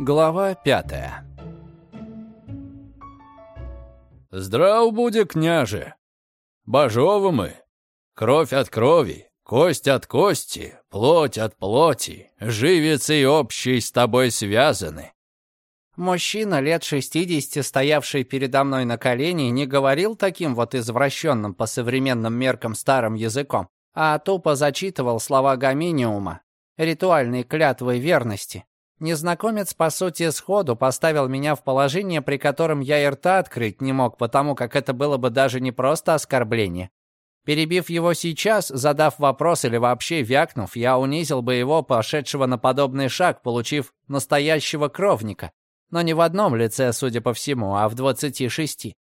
Глава пятая «Здрав буде, княже! Бажовы мы! Кровь от крови, кость от кости, плоть от плоти, живец и общий с тобой связаны!» Мужчина лет шестидесяти, стоявший передо мной на колени, не говорил таким вот извращенным по современным меркам старым языком, а тупо зачитывал слова Гаминиума, ритуальной клятвой верности. Незнакомец, по сути, сходу поставил меня в положение, при котором я и рта открыть не мог, потому как это было бы даже не просто оскорбление. Перебив его сейчас, задав вопрос или вообще вякнув, я унизил бы его, пошедшего на подобный шаг, получив настоящего кровника. Но не в одном лице, судя по всему, а в двадцати шести,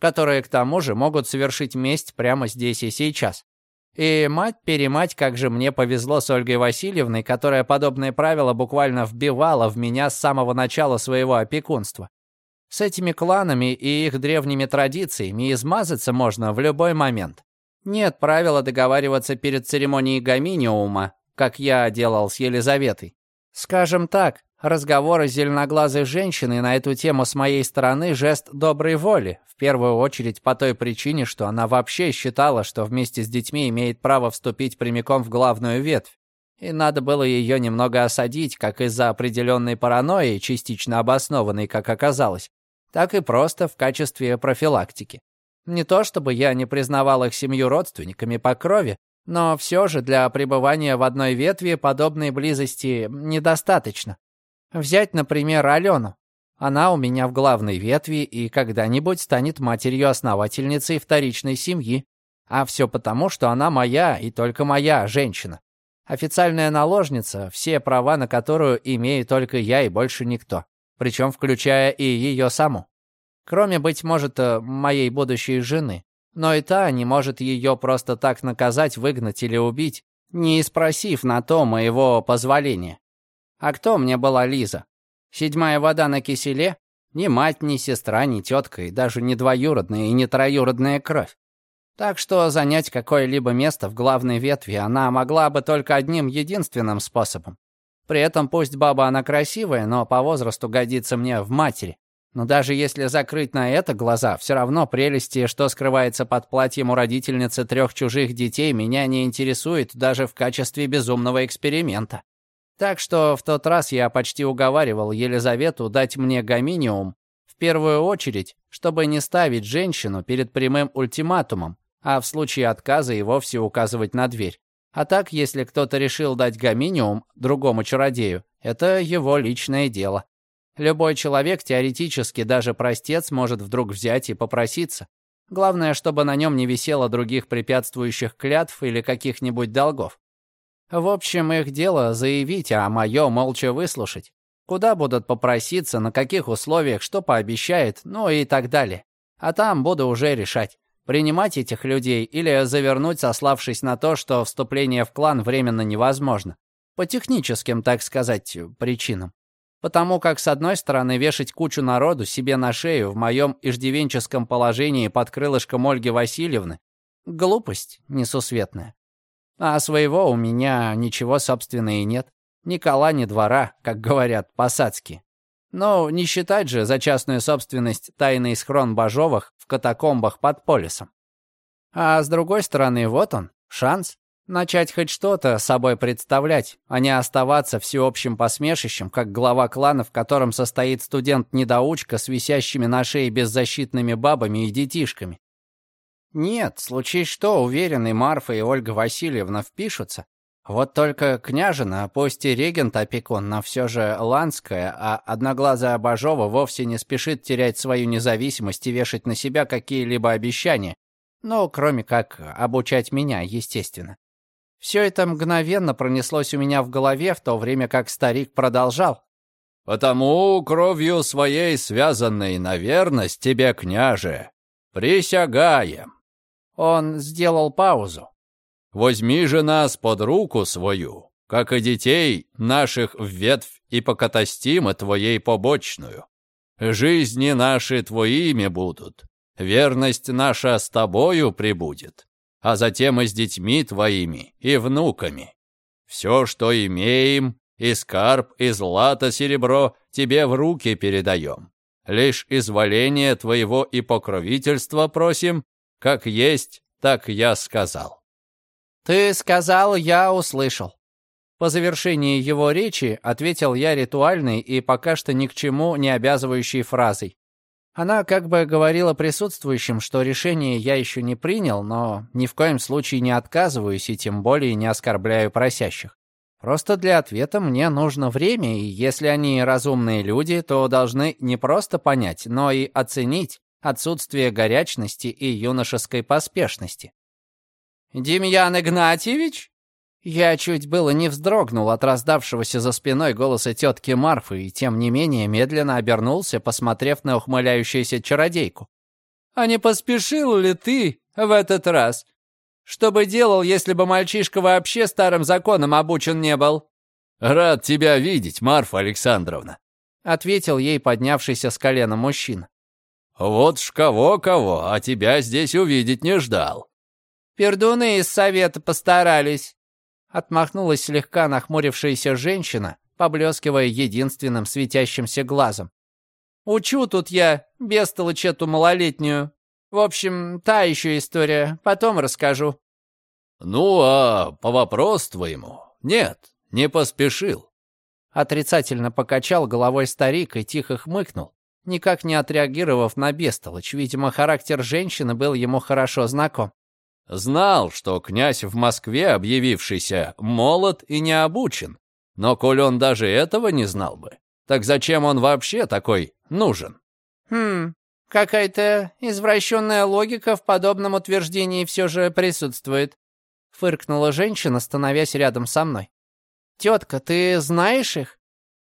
которые, к тому же, могут совершить месть прямо здесь и сейчас. И мать-перемать, как же мне повезло с Ольгой Васильевной, которая подобные правила буквально вбивала в меня с самого начала своего опекунства. С этими кланами и их древними традициями измазаться можно в любой момент. Нет правила договариваться перед церемонией гаминиума, как я делал с Елизаветой. Скажем так, Разговоры зеленоглазой женщины на эту тему с моей стороны – жест доброй воли, в первую очередь по той причине, что она вообще считала, что вместе с детьми имеет право вступить прямиком в главную ветвь. И надо было ее немного осадить, как из-за определенной паранойи, частично обоснованной, как оказалось, так и просто в качестве профилактики. Не то чтобы я не признавал их семью родственниками по крови, но все же для пребывания в одной ветви подобной близости недостаточно. Взять, например, Алену. Она у меня в главной ветви и когда-нибудь станет матерью-основательницей вторичной семьи. А все потому, что она моя и только моя женщина. Официальная наложница, все права на которую имею только я и больше никто. Причем включая и ее саму. Кроме, быть может, э, моей будущей жены. Но и та не может ее просто так наказать, выгнать или убить, не спросив на то моего позволения. А кто мне была Лиза? Седьмая вода на киселе? Ни мать, ни сестра, ни тетка, и даже не двоюродная и не троюродная кровь. Так что занять какое-либо место в главной ветви она могла бы только одним единственным способом. При этом пусть баба она красивая, но по возрасту годится мне в матери. Но даже если закрыть на это глаза, все равно прелести, что скрывается под платьем у родительницы трех чужих детей, меня не интересует даже в качестве безумного эксперимента. Так что в тот раз я почти уговаривал Елизавету дать мне гаминиум, в первую очередь, чтобы не ставить женщину перед прямым ультиматумом, а в случае отказа и вовсе указывать на дверь. А так, если кто-то решил дать гаминиум другому чародею, это его личное дело. Любой человек, теоретически даже простец, может вдруг взять и попроситься. Главное, чтобы на нем не висело других препятствующих клятв или каких-нибудь долгов. В общем, их дело заявить, а мое молча выслушать. Куда будут попроситься, на каких условиях, что пообещает, ну и так далее. А там буду уже решать, принимать этих людей или завернуть, сославшись на то, что вступление в клан временно невозможно. По техническим, так сказать, причинам. Потому как, с одной стороны, вешать кучу народу себе на шею в моем иждивенческом положении под крылышком Ольги Васильевны — глупость несусветная. А своего у меня ничего, собственно, и нет. Ни кола, ни двора, как говорят посадски. Но не считать же за частную собственность тайный схрон Бажовых в катакомбах под полисом. А с другой стороны, вот он, шанс. Начать хоть что-то собой представлять, а не оставаться всеобщим посмешищем, как глава клана, в котором состоит студент-недоучка с висящими на шее беззащитными бабами и детишками. Нет, случись что, уверенный Марфа и Ольга Васильевна впишутся. Вот только княжина, пусть и регент-опекун, но все же Ланская, а одноглазая Бажова вовсе не спешит терять свою независимость и вешать на себя какие-либо обещания. Ну, кроме как обучать меня, естественно. Все это мгновенно пронеслось у меня в голове, в то время как старик продолжал. «Потому кровью своей связанной на верность тебе, княже, присягаем, он сделал паузу. «Возьми же нас под руку свою, как и детей наших в ветвь и покатастимы твоей побочную. Жизни наши твоими будут, верность наша с тобою прибудет, а затем и с детьми твоими и внуками. Все, что имеем, И скарб, и злато, серебро тебе в руки передаем. Лишь изволение твоего и покровительства просим, как есть, так я сказал». «Ты сказал, я услышал». По завершении его речи ответил я ритуальной и пока что ни к чему не обязывающей фразой. Она как бы говорила присутствующим, что решение я еще не принял, но ни в коем случае не отказываюсь и тем более не оскорбляю просящих. Просто для ответа мне нужно время, и если они разумные люди, то должны не просто понять, но и оценить отсутствие горячности и юношеской поспешности. «Демьян Игнатьевич?» Я чуть было не вздрогнул от раздавшегося за спиной голоса тетки Марфы и, тем не менее, медленно обернулся, посмотрев на ухмыляющуюся чародейку. «А не поспешил ли ты в этот раз? Что бы делал, если бы мальчишка вообще старым законом обучен не был?» «Рад тебя видеть, Марфа Александровна», — ответил ей поднявшийся с колена мужчина. «Вот ж кого-кого, а тебя здесь увидеть не ждал». «Пердуны из совета постарались», Отмахнулась слегка нахмурившаяся женщина, поблескивая единственным светящимся глазом. «Учу тут я, бестолочь эту малолетнюю. В общем, та еще история, потом расскажу». «Ну, а по вопросу твоему? Нет, не поспешил». Отрицательно покачал головой старик и тихо хмыкнул, никак не отреагировав на бестолочь. Видимо, характер женщины был ему хорошо знаком. Знал, что князь в Москве, объявившийся, молод и не обучен. Но коль он даже этого не знал бы, так зачем он вообще такой нужен? Хм, какая-то извращенная логика в подобном утверждении все же присутствует. Фыркнула женщина, становясь рядом со мной. «Тетка, ты знаешь их?»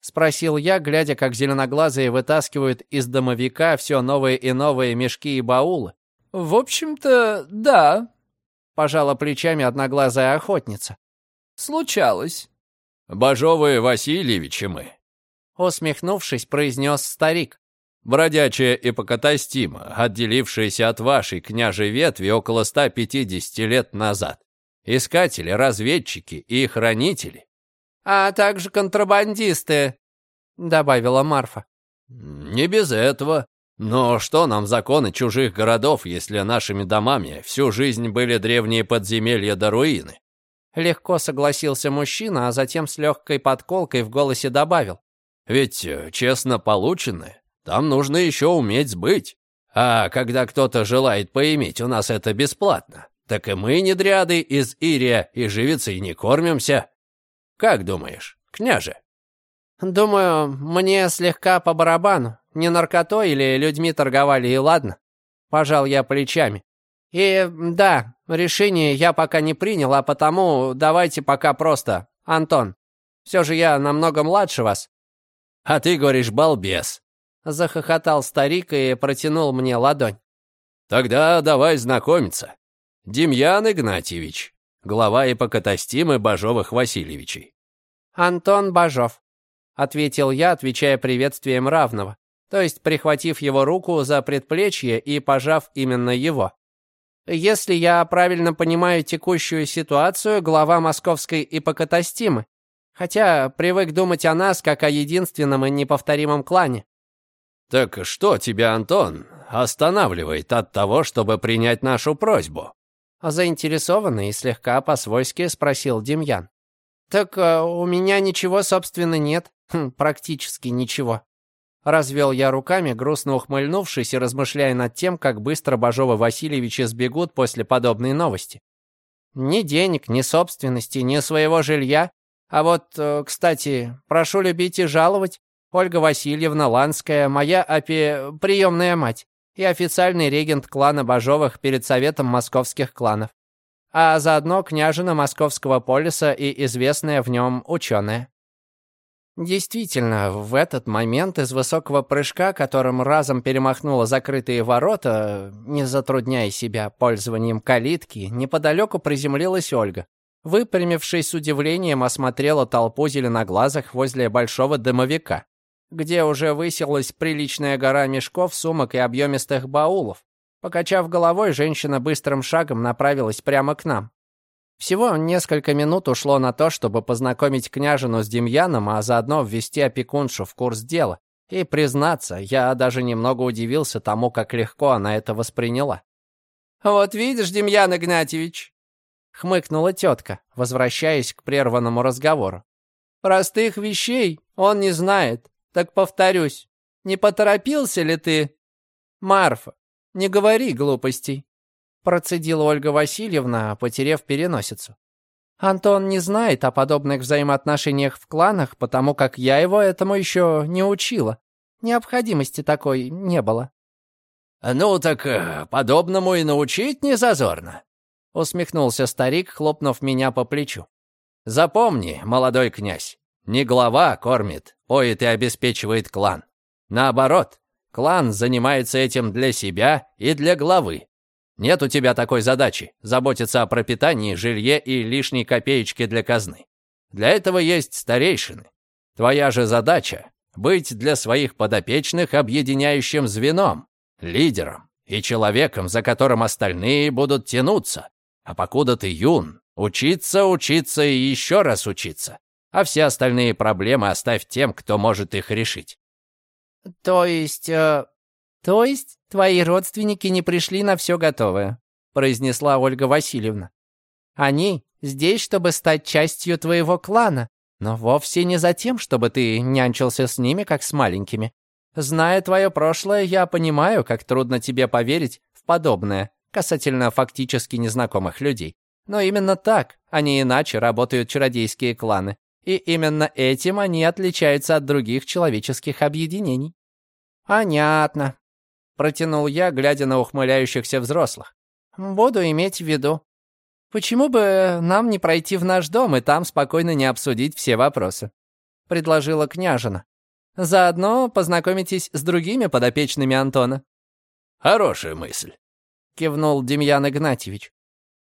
Спросил я, глядя, как зеленоглазые вытаскивают из домовика все новые и новые мешки и баулы. «В общем-то, да», Пожала плечами одноглазая охотница. Случалось. Бажовые Васильевичи мы. Усмехнувшись, произнес старик. Бродячая эпокатастима, отделившаяся от вашей княжей ветви около 150 лет назад. Искатели, разведчики и хранители. А также контрабандисты, добавила Марфа. Не без этого. Но что нам законы чужих городов, если нашими домами всю жизнь были древние подземелья до руины? Легко согласился мужчина, а затем с легкой подколкой в голосе добавил. Ведь э, честно полученное, там нужно еще уметь сбыть. А когда кто-то желает поиметь у нас это бесплатно, так и мы, недряды, из Ирия и живицей не кормимся. Как думаешь, княже? Думаю, мне слегка по барабану. Не наркотой или людьми торговали, и ладно. Пожал я плечами. И да, решение я пока не принял, а потому давайте пока просто. Антон, все же я намного младше вас. А ты говоришь, балбес. Захохотал старик и протянул мне ладонь. Тогда давай знакомиться. Демьян Игнатьевич, глава ипокатастимы Бажовых Васильевичей. Антон Бажов, ответил я, отвечая приветствием равного то есть прихватив его руку за предплечье и пожав именно его. Если я правильно понимаю текущую ситуацию, глава московской ипокатастимы, хотя привык думать о нас как о единственном и неповторимом клане. «Так что тебя, Антон, останавливает от того, чтобы принять нашу просьбу?» Заинтересованный и слегка по-свойски спросил Демьян. «Так э, у меня ничего, собственно, нет. Хм, практически ничего. Развел я руками, грустно ухмыльнувшись и размышляя над тем, как быстро Бажова Васильевича сбегут после подобной новости. Ни денег, ни собственности, ни своего жилья. А вот, э, кстати, прошу любить и жаловать, Ольга Васильевна Ланская, моя опи... приемная мать и официальный регент клана Бажовых перед Советом московских кланов. А заодно княжина Московского полиса и известная в нем ученая. Действительно, в этот момент из высокого прыжка, которым разом перемахнула закрытые ворота, не затрудняя себя пользованием калитки, неподалеку приземлилась Ольга. Выпрямившись с удивлением, осмотрела толпу зеленоглазых возле большого дымовика, где уже высилась приличная гора мешков, сумок и объемистых баулов. Покачав головой, женщина быстрым шагом направилась прямо к нам. Всего несколько минут ушло на то, чтобы познакомить княжину с Демьяном, а заодно ввести опекуншу в курс дела. И, признаться, я даже немного удивился тому, как легко она это восприняла. «Вот видишь, Демьян Игнатьевич!» — хмыкнула тетка, возвращаясь к прерванному разговору. «Простых вещей он не знает. Так повторюсь, не поторопился ли ты? Марфа, не говори глупостей!» Процедила Ольга Васильевна, потеряв переносицу. «Антон не знает о подобных взаимоотношениях в кланах, потому как я его этому еще не учила. Необходимости такой не было». «Ну так э, подобному и научить не зазорно», — усмехнулся старик, хлопнув меня по плечу. «Запомни, молодой князь, не глава кормит, поет и обеспечивает клан. Наоборот, клан занимается этим для себя и для главы. Нет у тебя такой задачи – заботиться о пропитании, жилье и лишней копеечке для казны. Для этого есть старейшины. Твоя же задача – быть для своих подопечных объединяющим звеном, лидером и человеком, за которым остальные будут тянуться. А покуда ты юн, учиться, учиться и еще раз учиться. А все остальные проблемы оставь тем, кто может их решить. То есть, э, «То есть твои родственники не пришли на все готовое», произнесла Ольга Васильевна. «Они здесь, чтобы стать частью твоего клана, но вовсе не за тем, чтобы ты нянчился с ними, как с маленькими. Зная твое прошлое, я понимаю, как трудно тебе поверить в подобное касательно фактически незнакомых людей. Но именно так, а не иначе, работают чародейские кланы. И именно этим они отличаются от других человеческих объединений». «Понятно», Протянул я, глядя на ухмыляющихся взрослых. «Буду иметь в виду. Почему бы нам не пройти в наш дом и там спокойно не обсудить все вопросы?» Предложила княжина. «Заодно познакомитесь с другими подопечными Антона». «Хорошая мысль», — кивнул Демьян Игнатьевич.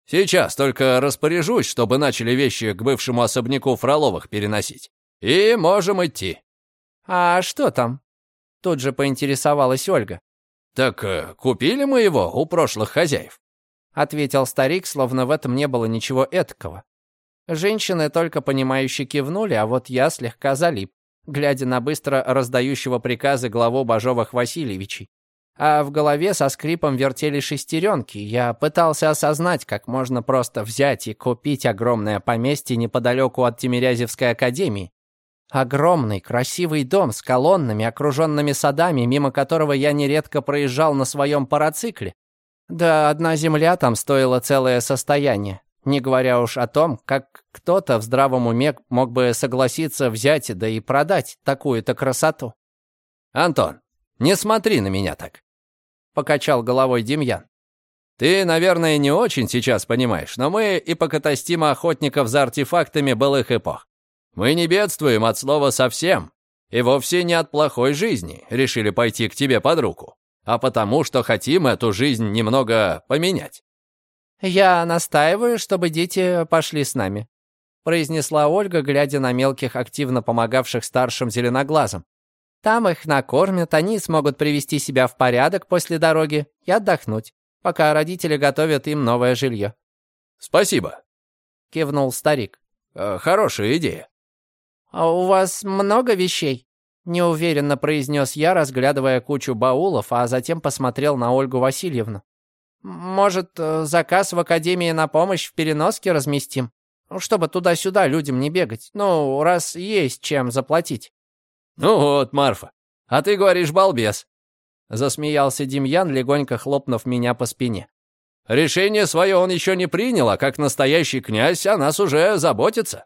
«Сейчас только распоряжусь, чтобы начали вещи к бывшему особняку Фроловых переносить. И можем идти». «А что там?» Тут же поинтересовалась Ольга. «Так э, купили мы его у прошлых хозяев», — ответил старик, словно в этом не было ничего этакого. Женщины только понимающе кивнули, а вот я слегка залип, глядя на быстро раздающего приказы главу Бажовых Васильевичей. А в голове со скрипом вертели шестеренки. Я пытался осознать, как можно просто взять и купить огромное поместье неподалеку от Тимирязевской академии, Огромный, красивый дом с колоннами, окруженными садами, мимо которого я нередко проезжал на своем парацикле. Да одна земля там стоила целое состояние, не говоря уж о том, как кто-то в здравом уме мог бы согласиться взять да и продать такую-то красоту. «Антон, не смотри на меня так», — покачал головой Демьян. «Ты, наверное, не очень сейчас понимаешь, но мы ипокатастима охотников за артефактами былых эпох. Мы не бедствуем от слова совсем, и вовсе не от плохой жизни решили пойти к тебе под руку, а потому что хотим эту жизнь немного поменять». «Я настаиваю, чтобы дети пошли с нами», произнесла Ольга, глядя на мелких, активно помогавших старшим зеленоглазым. «Там их накормят, они смогут привести себя в порядок после дороги и отдохнуть, пока родители готовят им новое жилье». «Спасибо», — кивнул старик. «Э, «Хорошая идея». «А у вас много вещей?» Неуверенно произнес я, разглядывая кучу баулов, а затем посмотрел на Ольгу Васильевну. «Может, э, заказ в Академии на помощь в переноске разместим? Чтобы туда-сюда людям не бегать. Ну, раз есть чем заплатить». «Ну вот, Марфа, а ты говоришь балбес», — засмеялся Демьян, легонько хлопнув меня по спине. «Решение свое он еще не принял, а как настоящий князь о нас уже заботится».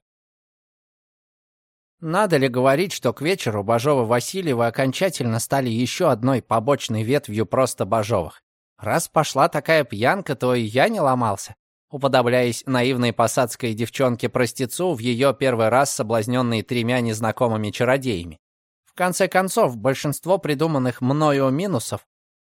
Надо ли говорить, что к вечеру Бажова-Васильева окончательно стали еще одной побочной ветвью просто Бажовых? Раз пошла такая пьянка, то и я не ломался, уподобляясь наивной посадской девчонке-простецу в ее первый раз соблазненной тремя незнакомыми чародеями. Конце концов, большинство придуманных мною минусов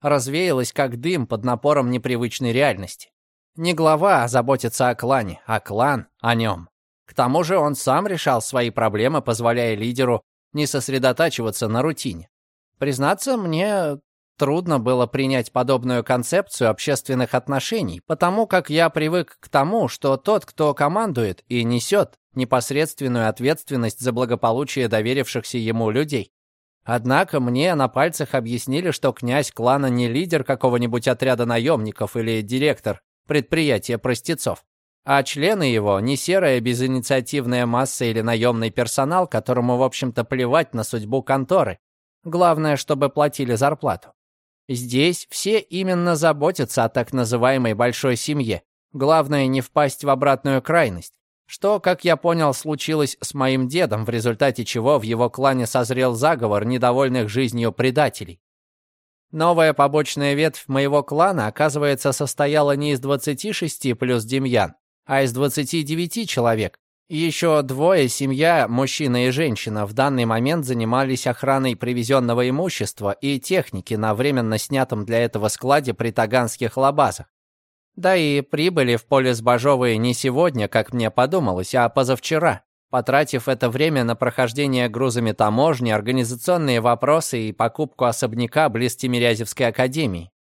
развеялось как дым под напором непривычной реальности. Не глава заботится о клане, а клан о нем. К тому же он сам решал свои проблемы, позволяя лидеру не сосредотачиваться на рутине. Признаться, мне трудно было принять подобную концепцию общественных отношений, потому как я привык к тому, что тот, кто командует и несет непосредственную ответственность за благополучие доверившихся ему людей. Однако мне на пальцах объяснили, что князь клана не лидер какого-нибудь отряда наемников или директор предприятия простецов, а члены его не серая безинициативная масса или наемный персонал, которому, в общем-то, плевать на судьбу конторы. Главное, чтобы платили зарплату. Здесь все именно заботятся о так называемой большой семье. Главное не впасть в обратную крайность. Что, как я понял, случилось с моим дедом, в результате чего в его клане созрел заговор недовольных жизнью предателей. Новая побочная ветвь моего клана, оказывается, состояла не из 26 плюс Демьян, а из 29 человек. Еще двое, семья, мужчина и женщина, в данный момент занимались охраной привезенного имущества и техники на временно снятом для этого складе при Таганских лабазах. Да и прибыли в поле Бажовые не сегодня, как мне подумалось, а позавчера, потратив это время на прохождение грузами таможни, организационные вопросы и покупку особняка близ Тимирязевской академии.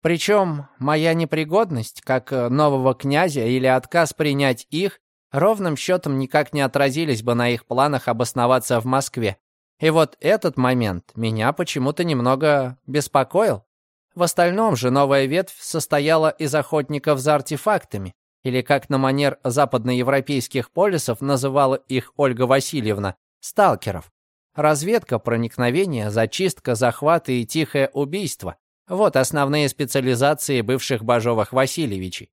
Причем моя непригодность, как нового князя, или отказ принять их, ровным счетом никак не отразились бы на их планах обосноваться в Москве. И вот этот момент меня почему-то немного беспокоил. В остальном же новая ветвь состояла из охотников за артефактами, или, как на манер западноевропейских полисов называла их Ольга Васильевна, сталкеров. Разведка, проникновение, зачистка, захват и тихое убийство. Вот основные специализации бывших Бажовых Васильевичей.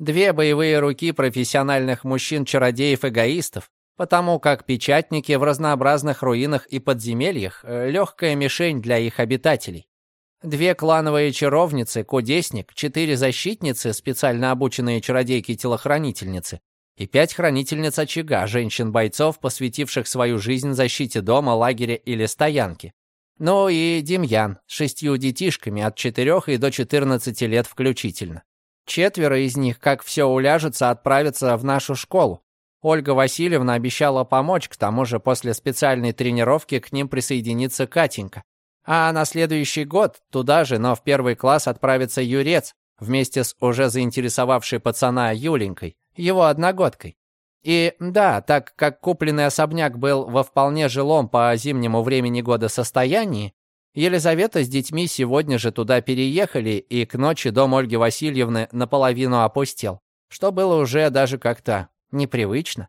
Две боевые руки профессиональных мужчин-чародеев-эгоистов, потому как печатники в разнообразных руинах и подземельях э, – легкая мишень для их обитателей. Две клановые чаровницы, кудесник, четыре защитницы, специально обученные чародейки-телохранительницы, и пять хранительниц очага, женщин-бойцов, посвятивших свою жизнь защите дома, лагеря или стоянки. Ну и Демьян с шестью детишками от четырех и до четырнадцати лет включительно. Четверо из них, как все уляжется, отправятся в нашу школу. Ольга Васильевна обещала помочь, к тому же после специальной тренировки к ним присоединится Катенька. А на следующий год туда же, но в первый класс отправится Юрец вместе с уже заинтересовавшей пацана Юленькой, его одногодкой. И да, так как купленный особняк был во вполне жилом по зимнему времени года состоянии, Елизавета с детьми сегодня же туда переехали, и к ночи дом Ольги Васильевны наполовину опустел, что было уже даже как-то непривычно.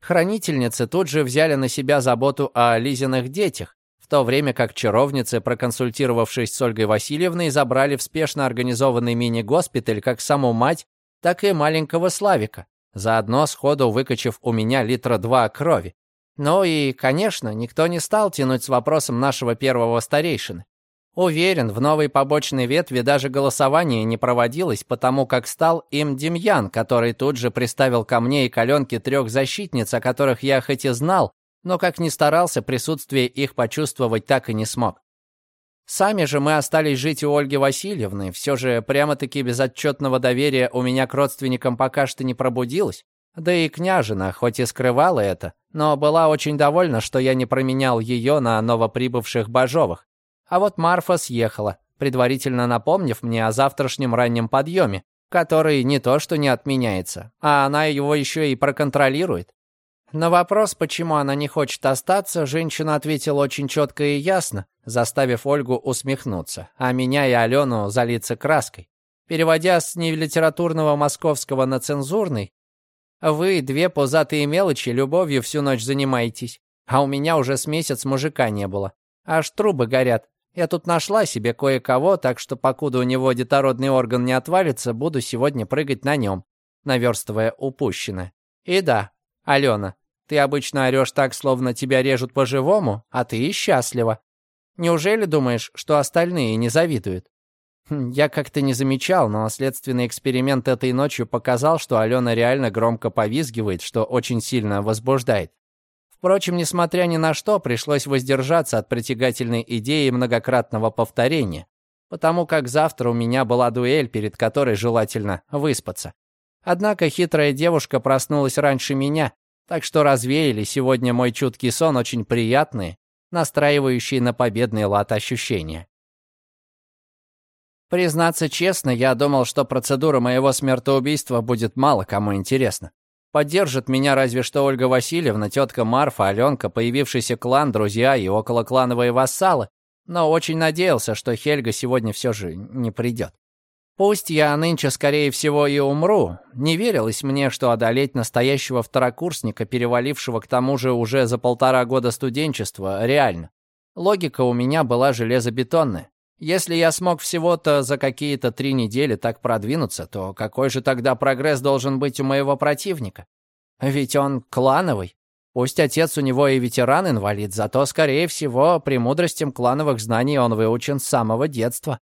Хранительницы тут же взяли на себя заботу о Лизиных детях, в то время как чаровницы, проконсультировавшись с Ольгой Васильевной, забрали в спешно организованный мини-госпиталь как саму мать, так и маленького Славика, заодно сходу выкачав у меня литра два крови. Ну и, конечно, никто не стал тянуть с вопросом нашего первого старейшины. Уверен, в новой побочной ветви даже голосование не проводилось, потому как стал им Демьян, который тут же приставил ко мне и коленке трех защитниц, о которых я хоть и знал, но как ни старался, присутствие их почувствовать так и не смог. Сами же мы остались жить у Ольги Васильевны, все же прямо-таки безотчетного доверия у меня к родственникам пока что не пробудилось, да и княжина, хоть и скрывала это, но была очень довольна, что я не променял ее на новоприбывших Бажовых. А вот Марфа съехала, предварительно напомнив мне о завтрашнем раннем подъеме, который не то что не отменяется, а она его еще и проконтролирует. На вопрос, почему она не хочет остаться, женщина ответила очень четко и ясно, заставив Ольгу усмехнуться, а меня и Алену залиться краской. Переводя с нелитературного московского на цензурный, «Вы, две пузатые мелочи, любовью всю ночь занимаетесь, а у меня уже с месяц мужика не было. Аж трубы горят. Я тут нашла себе кое-кого, так что покуда у него детородный орган не отвалится, буду сегодня прыгать на нем, наверстывая упущенное. И да, Алена, ты обычно орешь так, словно тебя режут по-живому, а ты и счастлива. Неужели думаешь, что остальные не завидуют? Хм, я как-то не замечал, но следственный эксперимент этой ночью показал, что Алена реально громко повизгивает, что очень сильно возбуждает. Впрочем, несмотря ни на что, пришлось воздержаться от притягательной идеи многократного повторения, потому как завтра у меня была дуэль, перед которой желательно выспаться. Однако хитрая девушка проснулась раньше меня, так что развеяли сегодня мой чуткий сон очень приятные, настраивающие на победный лад ощущения. Признаться честно, я думал, что процедура моего смертоубийства будет мало кому интересна. Поддержит меня разве что Ольга Васильевна, тетка Марфа, Аленка, появившийся клан, друзья и околоклановые вассалы, но очень надеялся, что Хельга сегодня все же не придет. Пусть я нынче, скорее всего, и умру, не верилось мне, что одолеть настоящего второкурсника, перевалившего к тому же уже за полтора года студенчества, реально. Логика у меня была железобетонная. Если я смог всего-то за какие-то три недели так продвинуться, то какой же тогда прогресс должен быть у моего противника? Ведь он клановый. Пусть отец у него и ветеран-инвалид, зато, скорее всего, премудростям клановых знаний он выучен с самого детства.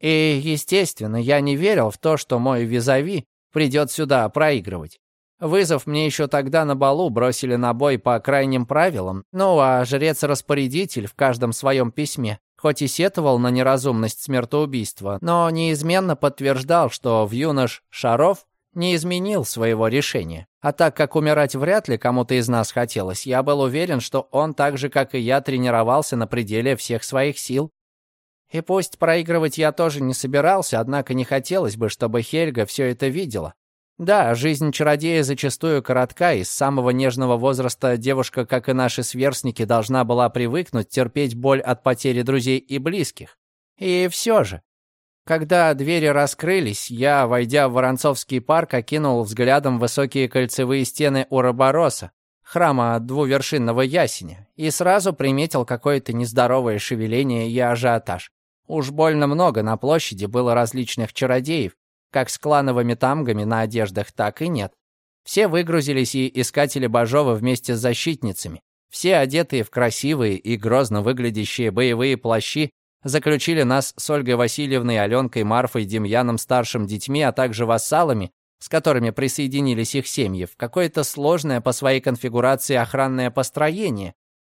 И, естественно, я не верил в то, что мой визави придет сюда проигрывать. Вызов мне еще тогда на балу бросили на бой по крайним правилам, ну а жрец-распорядитель в каждом своем письме, хоть и сетовал на неразумность смертоубийства, но неизменно подтверждал, что в юнош Шаров не изменил своего решения. А так как умирать вряд ли кому-то из нас хотелось, я был уверен, что он так же, как и я, тренировался на пределе всех своих сил. И пусть проигрывать я тоже не собирался, однако не хотелось бы, чтобы Хельга все это видела. Да, жизнь чародея зачастую коротка, и с самого нежного возраста девушка, как и наши сверстники, должна была привыкнуть терпеть боль от потери друзей и близких. И все же, когда двери раскрылись, я, войдя в Воронцовский парк, окинул взглядом высокие кольцевые стены Уробороса, храма двувершинного ясеня, и сразу приметил какое-то нездоровое шевеление и ажиотаж. Уж больно много на площади было различных чародеев, как с клановыми тамгами на одеждах, так и нет. Все выгрузились и искатели Бажова вместе с защитницами, все одетые в красивые и грозно выглядящие боевые плащи заключили нас с Ольгой Васильевной, Аленкой, Марфой, Демьяном, старшим детьми, а также вассалами, с которыми присоединились их семьи, в какое-то сложное по своей конфигурации охранное построение.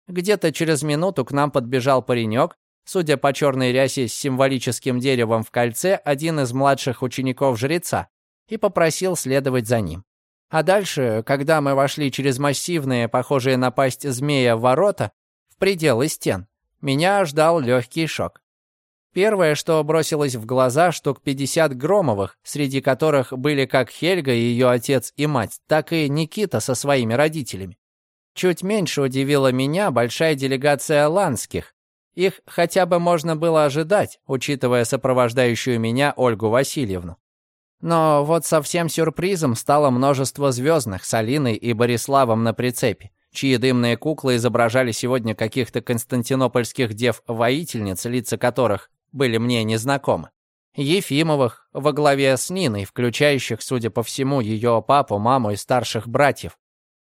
Где-то через минуту к нам подбежал паренек, судя по черной рясе с символическим деревом в кольце, один из младших учеников жреца, и попросил следовать за ним. А дальше, когда мы вошли через массивные, похожие на пасть змея, ворота, в пределы стен, меня ждал легкий шок. Первое, что бросилось в глаза, штук 50 Громовых, среди которых были как Хельга и ее отец и мать, так и Никита со своими родителями. Чуть меньше удивила меня большая делегация ланских. Их хотя бы можно было ожидать, учитывая сопровождающую меня Ольгу Васильевну. Но вот совсем сюрпризом стало множество звездных с Алиной и Бориславом на прицепе чьи дымные куклы изображали сегодня каких-то константинопольских дев-воительниц, лица которых были мне незнакомы. Ефимовых во главе с Ниной, включающих, судя по всему, ее папу, маму и старших братьев.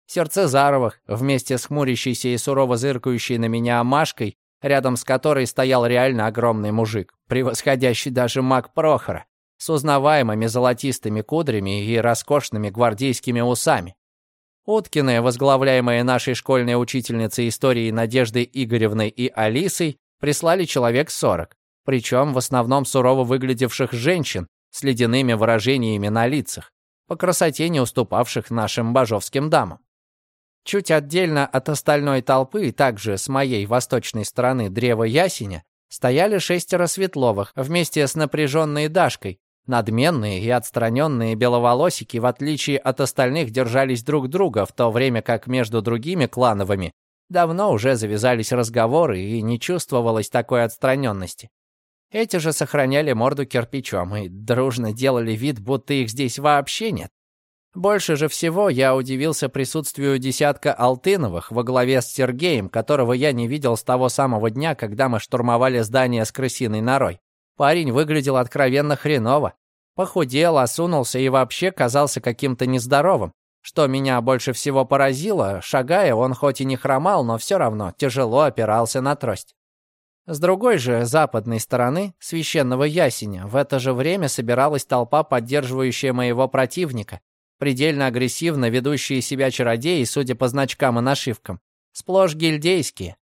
Сердцезаровых, вместе с хмурящейся и сурово зыркающей на меня Машкой, рядом с которой стоял реально огромный мужик, превосходящий даже маг Прохора, с узнаваемыми золотистыми кудрями и роскошными гвардейскими усами. Уткины, возглавляемые нашей школьной учительницей истории Надеждой Игоревной и Алисой, прислали человек 40, причем в основном сурово выглядевших женщин с ледяными выражениями на лицах, по красоте не уступавших нашим бажовским дамам. Чуть отдельно от остальной толпы, также с моей восточной стороны древа ясеня, стояли шестеро Светловых вместе с напряженной Дашкой, Надменные и отстраненные беловолосики, в отличие от остальных, держались друг друга, в то время как между другими клановыми давно уже завязались разговоры и не чувствовалось такой отстраненности. Эти же сохраняли морду кирпичом и дружно делали вид, будто их здесь вообще нет. Больше же всего я удивился присутствию десятка Алтыновых во главе с Сергеем, которого я не видел с того самого дня, когда мы штурмовали здание с крысиной норой. Парень выглядел откровенно хреново. Похудел, осунулся и вообще казался каким-то нездоровым. Что меня больше всего поразило, шагая, он хоть и не хромал, но все равно тяжело опирался на трость. С другой же, западной стороны, священного ясеня, в это же время собиралась толпа, поддерживающая моего противника, предельно агрессивно ведущие себя чародеи, судя по значкам и нашивкам, сплошь гильдейские,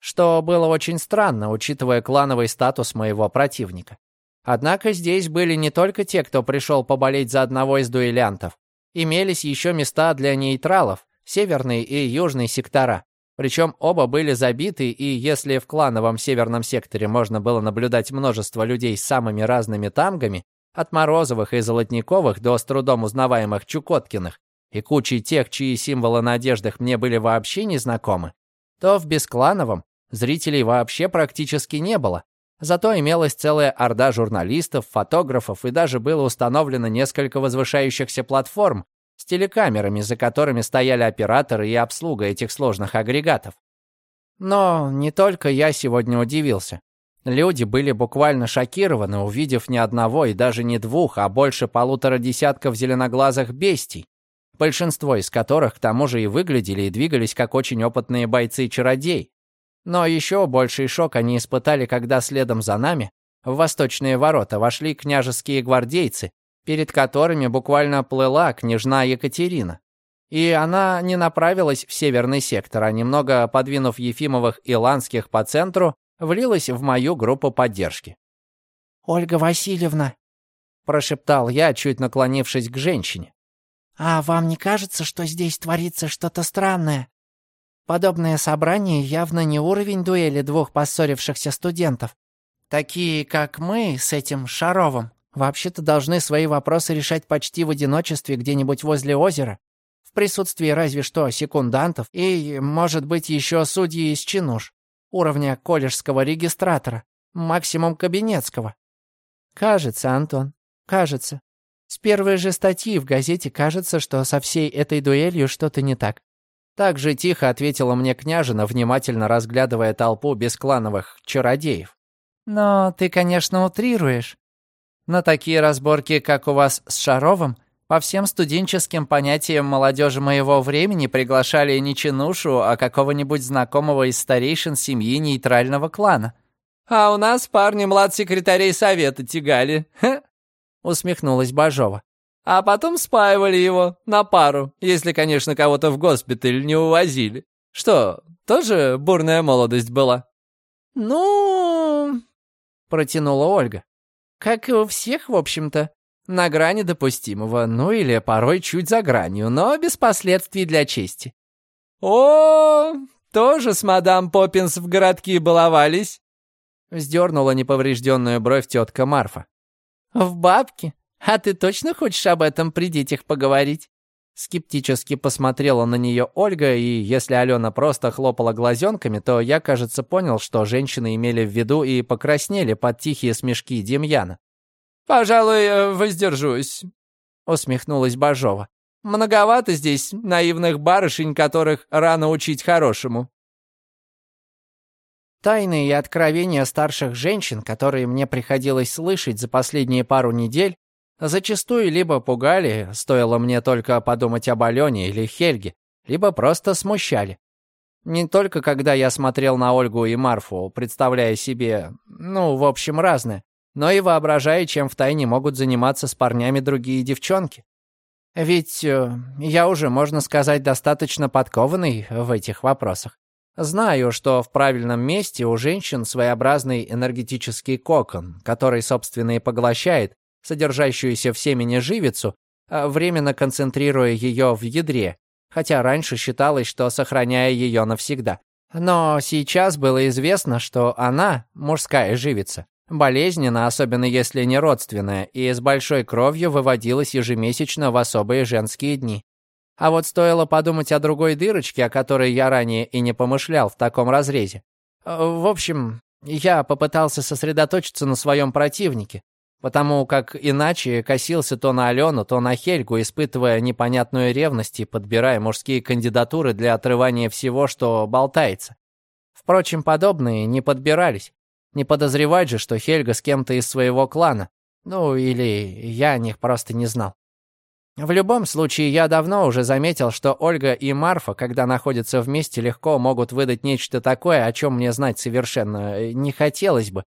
что было очень странно, учитывая клановый статус моего противника. Однако здесь были не только те, кто пришел поболеть за одного из дуэлянтов. Имелись еще места для нейтралов, северный и южный сектора. Причем оба были забиты, и если в клановом северном секторе можно было наблюдать множество людей с самыми разными тамгами, от Морозовых и Золотниковых до с трудом узнаваемых Чукоткиных, и кучей тех, чьи символы на одеждах мне были вообще незнакомы, то в Бесклановом зрителей вообще практически не было. Зато имелась целая орда журналистов, фотографов и даже было установлено несколько возвышающихся платформ с телекамерами, за которыми стояли операторы и обслуга этих сложных агрегатов. Но не только я сегодня удивился. Люди были буквально шокированы, увидев не одного и даже не двух, а больше полутора десятков зеленоглазых бестий, большинство из которых к тому же и выглядели и двигались как очень опытные бойцы-чародей. Но еще больший шок они испытали, когда следом за нами в восточные ворота вошли княжеские гвардейцы, перед которыми буквально плыла княжна Екатерина. И она не направилась в северный сектор, а немного подвинув Ефимовых и Ланских по центру, влилась в мою группу поддержки. «Ольга Васильевна», — прошептал я, чуть наклонившись к женщине. «А вам не кажется, что здесь творится что-то странное? Подобное собрание явно не уровень дуэли двух поссорившихся студентов. Такие, как мы, с этим Шаровым, вообще-то должны свои вопросы решать почти в одиночестве где-нибудь возле озера, в присутствии разве что секундантов и, может быть, еще судьи из чинуш, уровня колледжского регистратора, максимум кабинетского. Кажется, Антон, кажется. С первой же статьи в газете кажется, что со всей этой дуэлью что-то не так. Так же тихо ответила мне княжина, внимательно разглядывая толпу бесклановых чародеев. «Но ты, конечно, утрируешь. На такие разборки, как у вас с Шаровым, по всем студенческим понятиям молодежи моего времени приглашали не чинушу, а какого-нибудь знакомого из старейшин семьи нейтрального клана. А у нас парни млад-секретарей совета тягали. Усмехнулась Бажова. А потом спаивали его на пару, если, конечно, кого-то в госпиталь не увозили. Что, тоже бурная молодость была? Ну, протянула Ольга. Как и у всех, в общем-то. На грани допустимого, ну или порой чуть за гранью, но без последствий для чести. О, тоже с мадам Поппинс в городки баловались? Вздернула неповрежденную бровь тетка Марфа. «В бабке? А ты точно хочешь об этом при детях поговорить?» Скептически посмотрела на нее Ольга, и если Алена просто хлопала глазенками, то я, кажется, понял, что женщины имели в виду и покраснели под тихие смешки Демьяна. «Пожалуй, э, воздержусь», — усмехнулась Бажова. «Многовато здесь наивных барышень, которых рано учить хорошему». Тайны и откровения старших женщин, которые мне приходилось слышать за последние пару недель, зачастую либо пугали, стоило мне только подумать об Алене или Хельге, либо просто смущали. Не только когда я смотрел на Ольгу и Марфу, представляя себе, ну, в общем, разное, но и воображая, чем втайне могут заниматься с парнями другие девчонки. Ведь э, я уже, можно сказать, достаточно подкованный в этих вопросах. Знаю, что в правильном месте у женщин своеобразный энергетический кокон, который, собственно, и поглощает содержащуюся в семени живицу, а временно концентрируя ее в ядре, хотя раньше считалось, что сохраняя ее навсегда. Но сейчас было известно, что она, мужская живица, болезненна, особенно если не родственная, и с большой кровью выводилась ежемесячно в особые женские дни. А вот стоило подумать о другой дырочке, о которой я ранее и не помышлял в таком разрезе. Э, в общем, я попытался сосредоточиться на своем противнике, потому как иначе косился то на Алену, то на Хельгу, испытывая непонятную ревность и подбирая мужские кандидатуры для отрывания всего, что болтается. Впрочем, подобные не подбирались. Не подозревать же, что Хельга с кем-то из своего клана. Ну, или я о них просто не знал. В любом случае, я давно уже заметил, что Ольга и Марфа, когда находятся вместе, легко могут выдать нечто такое, о чем мне знать совершенно э, не хотелось бы.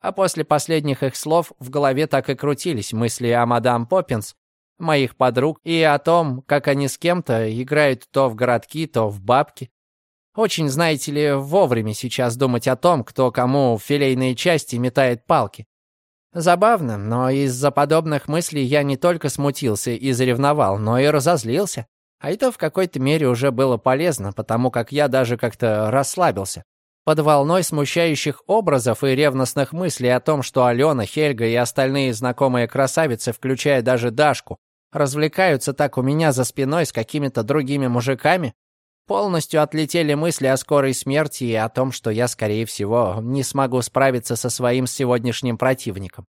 А после последних их слов в голове так и крутились мысли о мадам Поппинс, моих подруг, и о том, как они с кем-то играют то в городки, то в бабки. Очень, знаете ли, вовремя сейчас думать о том, кто кому в филейные части метает палки. Забавно, но из-за подобных мыслей я не только смутился и заревновал, но и разозлился. А это в какой-то мере уже было полезно, потому как я даже как-то расслабился. Под волной смущающих образов и ревностных мыслей о том, что Алена, Хельга и остальные знакомые красавицы, включая даже Дашку, развлекаются так у меня за спиной с какими-то другими мужиками, полностью отлетели мысли о скорой смерти и о том, что я, скорее всего, не смогу справиться со своим сегодняшним противником.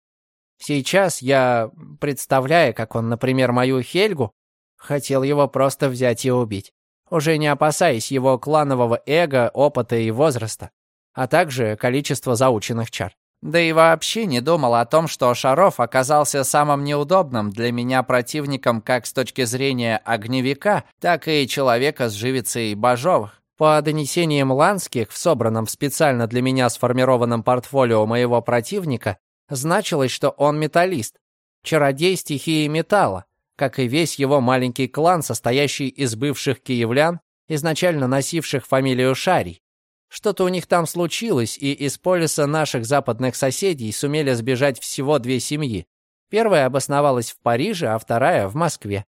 Сейчас я, представляя, как он, например, мою Хельгу, хотел его просто взять и убить уже не опасаясь его кланового эго, опыта и возраста, а также количества заученных чар. Да и вообще не думал о том, что Шаров оказался самым неудобным для меня противником как с точки зрения огневика, так и человека с живицей Бажовых. По донесениям Ланских в собранном специально для меня сформированном портфолио моего противника, значилось, что он металлист, чародей стихии металла, как и весь его маленький клан, состоящий из бывших киевлян, изначально носивших фамилию Шарий. Что-то у них там случилось, и из полиса наших западных соседей сумели сбежать всего две семьи. Первая обосновалась в Париже, а вторая — в Москве.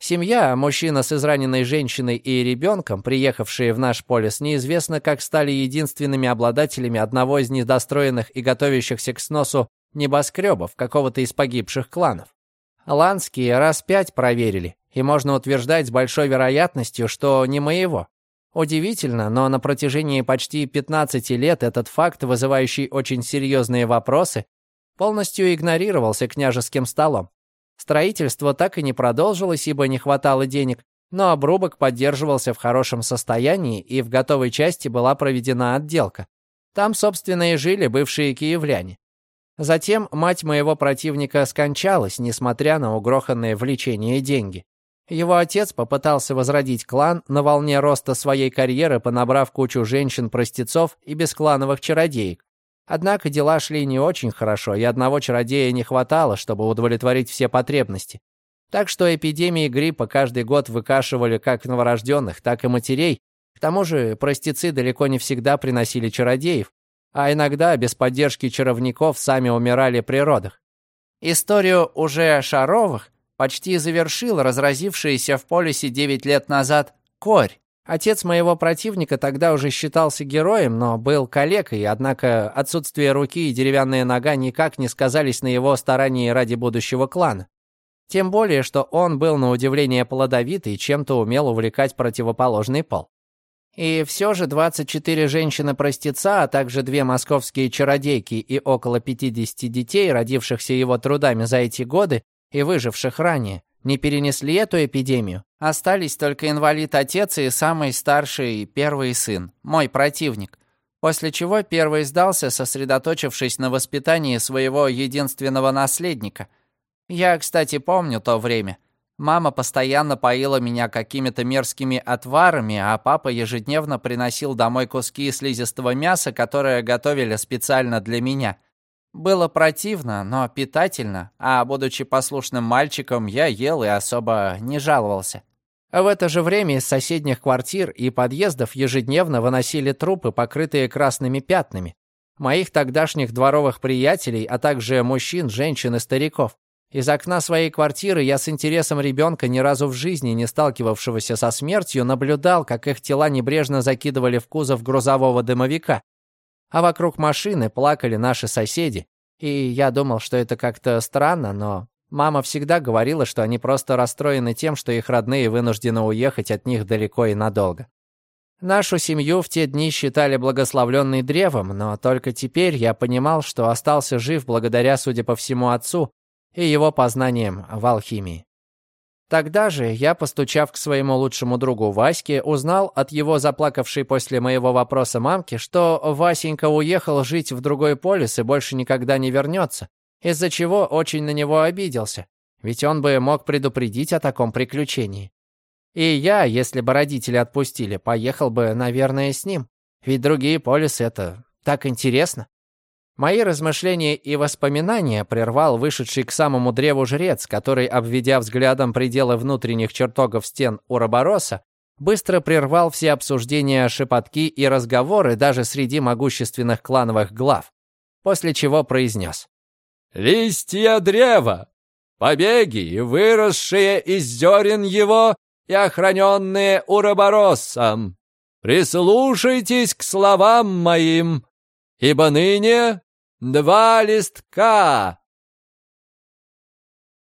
Семья, мужчина с израненной женщиной и ребенком, приехавшие в наш полис, неизвестно как стали единственными обладателями одного из недостроенных и готовящихся к сносу небоскребов какого-то из погибших кланов. Ланские раз пять проверили, и можно утверждать с большой вероятностью, что не моего. Удивительно, но на протяжении почти 15 лет этот факт, вызывающий очень серьезные вопросы, полностью игнорировался княжеским столом. Строительство так и не продолжилось, ибо не хватало денег, но обрубок поддерживался в хорошем состоянии, и в готовой части была проведена отделка. Там, собственно, и жили бывшие киевляне. Затем мать моего противника скончалась, несмотря на угроханные в лечение деньги. Его отец попытался возродить клан на волне роста своей карьеры, понабрав кучу женщин-простецов и бесклановых чародеек. Однако дела шли не очень хорошо, и одного чародея не хватало, чтобы удовлетворить все потребности. Так что эпидемии гриппа каждый год выкашивали как новорожденных, так и матерей. К тому же простецы далеко не всегда приносили чародеев, а иногда без поддержки чаровников сами умирали при родах. Историю уже Шаровых почти завершил разразившийся в полисе 9 лет назад Корь. Отец моего противника тогда уже считался героем, но был калекой, однако отсутствие руки и деревянная нога никак не сказались на его старании ради будущего клана. Тем более, что он был на удивление плодовитый и чем-то умел увлекать противоположный пол. И все же 24 женщины-простеца, а также две московские чародейки и около 50 детей, родившихся его трудами за эти годы и выживших ранее, не перенесли эту эпидемию. Остались только инвалид-отец и самый старший первый сын, мой противник. После чего первый сдался, сосредоточившись на воспитании своего единственного наследника. Я, кстати, помню то время. Мама постоянно поила меня какими-то мерзкими отварами, а папа ежедневно приносил домой куски слизистого мяса, которое готовили специально для меня. Было противно, но питательно, а будучи послушным мальчиком, я ел и особо не жаловался. В это же время из соседних квартир и подъездов ежедневно выносили трупы, покрытые красными пятнами. Моих тогдашних дворовых приятелей, а также мужчин, женщин и стариков. Из окна своей квартиры я с интересом ребенка, ни разу в жизни не сталкивавшегося со смертью, наблюдал, как их тела небрежно закидывали в кузов грузового дымовика. А вокруг машины плакали наши соседи. И я думал, что это как-то странно, но мама всегда говорила, что они просто расстроены тем, что их родные вынуждены уехать от них далеко и надолго. Нашу семью в те дни считали благословленной древом, но только теперь я понимал, что остался жив благодаря, судя по всему, отцу, и его познанием в алхимии. Тогда же я, постучав к своему лучшему другу Ваське, узнал от его заплакавшей после моего вопроса мамки, что Васенька уехал жить в другой полис и больше никогда не вернется, из-за чего очень на него обиделся, ведь он бы мог предупредить о таком приключении. И я, если бы родители отпустили, поехал бы, наверное, с ним, ведь другие полисы — это так интересно. Мои размышления и воспоминания прервал вышедший к самому древу жрец, который, обведя взглядом пределы внутренних чертогов стен Урабороса, быстро прервал все обсуждения, шепотки и разговоры даже среди могущественных клановых глав, после чего произнес. «Листья древа, побеги, выросшие из зерен его, и охраненные Уроборосом, прислушайтесь к словам моим, ибо ныне два листка